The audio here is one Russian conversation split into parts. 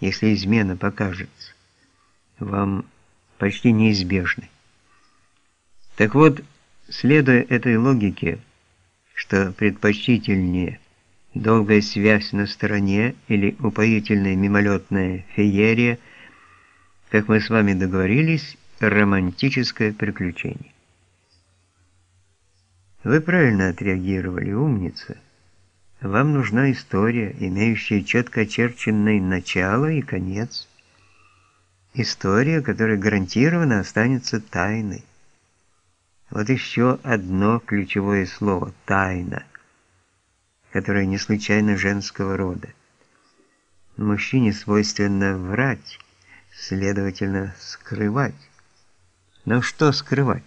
если измена покажется, вам почти неизбежной. Так вот, следуя этой логике, что предпочтительнее долгая связь на стороне или упоительная мимолетная феерия, как мы с вами договорились, романтическое приключение. Вы правильно отреагировали, умница. Вам нужна история, имеющая четко очерченное начало и конец. История, которая гарантированно останется тайной. Вот еще одно ключевое слово – тайна, которое не случайно женского рода. Мужчине свойственно врать, следовательно, скрывать. Но что скрывать?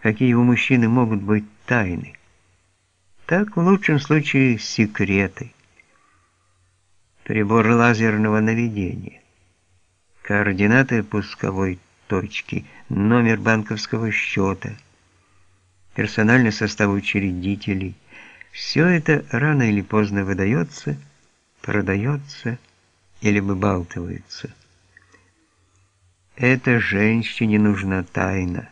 Какие у мужчины могут быть тайны? Так, в лучшем случае, секреты. Прибор лазерного наведения. Координаты пусковой точки, номер банковского счета, персональный состав учредителей. Все это рано или поздно выдается, продается или выбалтывается. Это женщине нужна тайна.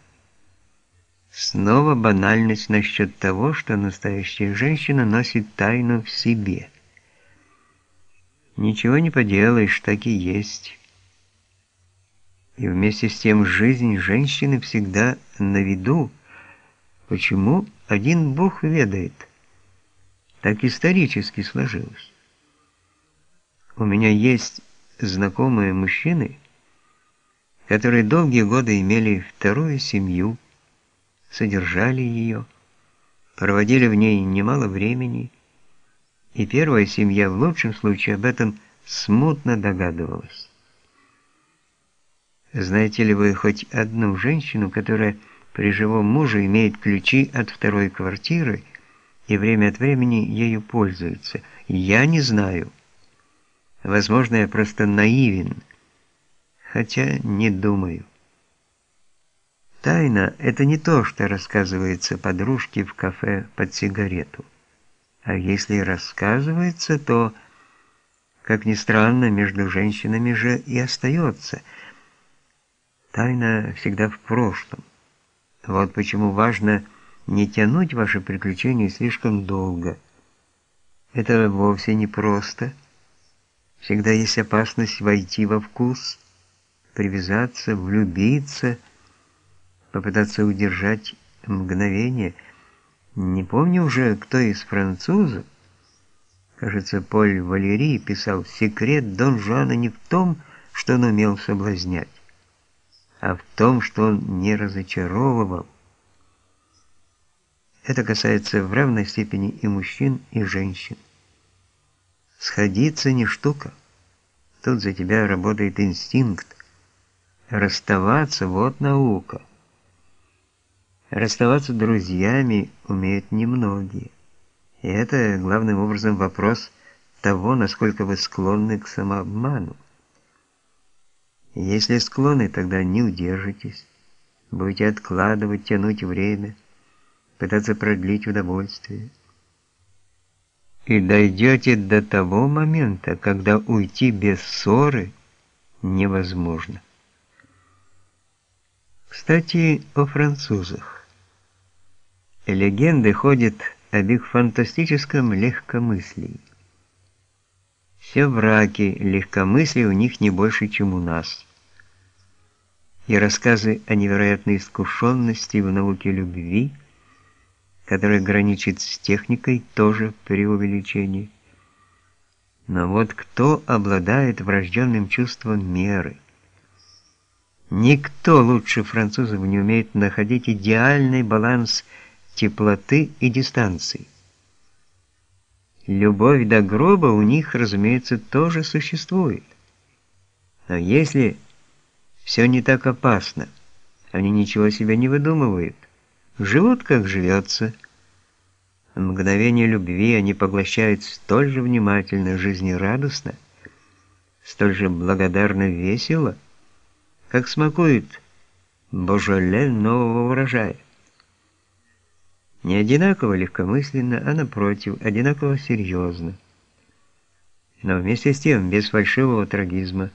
Снова банальность насчет того, что настоящая женщина носит тайну в себе. Ничего не поделаешь, так и есть. И вместе с тем жизнь женщины всегда на виду. Почему? Один Бог ведает. Так исторически сложилось. У меня есть знакомые мужчины, которые долгие годы имели вторую семью, содержали ее, проводили в ней немало времени, и первая семья в лучшем случае об этом смутно догадывалась. Знаете ли вы хоть одну женщину, которая при живом муже имеет ключи от второй квартиры и время от времени ею пользуется? Я не знаю. Возможно, я просто наивен, хотя не думаю. Тайна – это не то, что рассказывается подружке в кафе под сигарету. А если рассказывается, то, как ни странно, между женщинами же и остается. Тайна всегда в прошлом. Вот почему важно не тянуть ваши приключения слишком долго. Это вовсе не просто. Всегда есть опасность войти во вкус, привязаться, влюбиться – попытаться удержать мгновение. Не помню уже, кто из французов, кажется, Поль Валерий писал, секрет Дон Жуана не в том, что он умел соблазнять, а в том, что он не разочаровывал. Это касается в равной степени и мужчин, и женщин. Сходиться не штука. Тут за тебя работает инстинкт. Расставаться – вот наука. Расставаться друзьями умеют немногие. И это главным образом вопрос того, насколько вы склонны к самообману. Если склонны, тогда не удержитесь. Будете откладывать, тянуть время, пытаться продлить удовольствие. И дойдете до того момента, когда уйти без ссоры невозможно. Кстати, о французах. Легенды ходят об их фантастическом легкомыслии. Все враки легкомыслия у них не больше, чем у нас. И рассказы о невероятной искушенности в науке любви, которая граничит с техникой, тоже преувеличение. Но вот кто обладает врожденным чувством меры? Никто лучше французов не умеет находить идеальный баланс теплоты и дистанции. Любовь до гроба у них, разумеется, тоже существует. Но если все не так опасно, они ничего себе не выдумывают, живут как живется. Мгновение любви они поглощают столь же внимательно, жизнерадостно, столь же благодарно весело, как смакуют божоле нового урожая. Не одинаково легкомысленно, а напротив, одинаково серьезно. но вместе с тем без фальшивого трагизма,